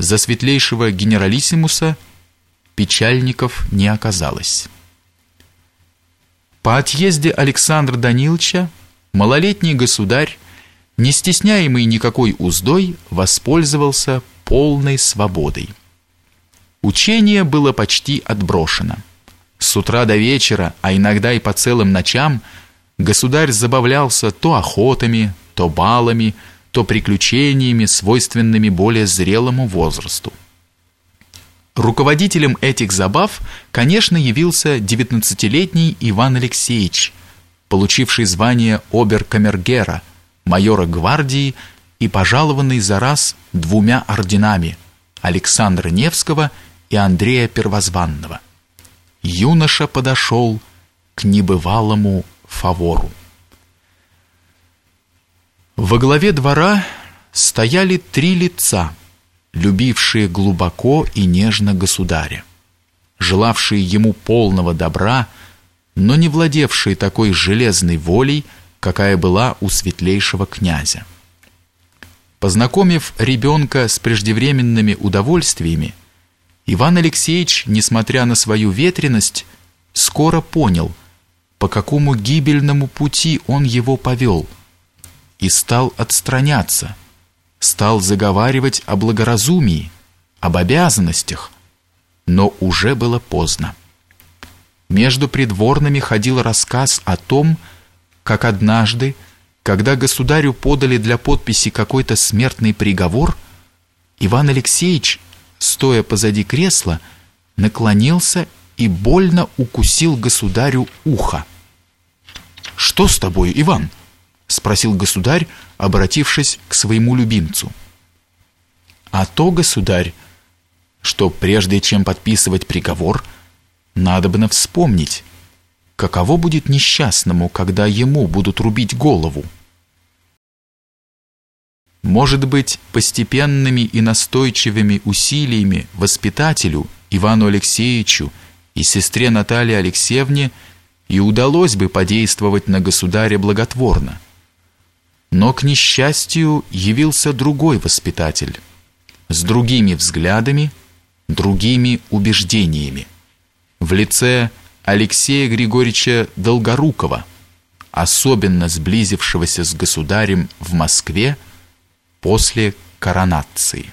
За светлейшего генералиссимуса печальников не оказалось. По отъезде Александра Даниловича малолетний государь, не стесняемый никакой уздой, воспользовался полной свободой. Учение было почти отброшено. С утра до вечера, а иногда и по целым ночам, государь забавлялся то охотами, то балами, то приключениями, свойственными более зрелому возрасту. Руководителем этих забав, конечно, явился 19-летний Иван Алексеевич, получивший звание обер-камергера, майора гвардии и пожалованный за раз двумя орденами Александра Невского и Андрея Первозванного. Юноша подошел к небывалому фавору. Во главе двора стояли три лица, любившие глубоко и нежно государя, желавшие ему полного добра, но не владевшие такой железной волей, какая была у светлейшего князя. Познакомив ребенка с преждевременными удовольствиями, Иван Алексеевич, несмотря на свою ветренность, скоро понял, по какому гибельному пути он его повел – и стал отстраняться, стал заговаривать о благоразумии, об обязанностях, но уже было поздно. Между придворными ходил рассказ о том, как однажды, когда государю подали для подписи какой-то смертный приговор, Иван Алексеевич, стоя позади кресла, наклонился и больно укусил государю ухо. «Что с тобой, Иван?» Спросил государь, обратившись к своему любимцу. А то, государь, что прежде чем подписывать приговор, надобно вспомнить, каково будет несчастному, когда ему будут рубить голову. Может быть, постепенными и настойчивыми усилиями воспитателю Ивану Алексеевичу и сестре Наталье Алексеевне и удалось бы подействовать на государя благотворно. Но, к несчастью, явился другой воспитатель, с другими взглядами, другими убеждениями, в лице Алексея Григорьевича Долгорукова, особенно сблизившегося с государем в Москве после коронации.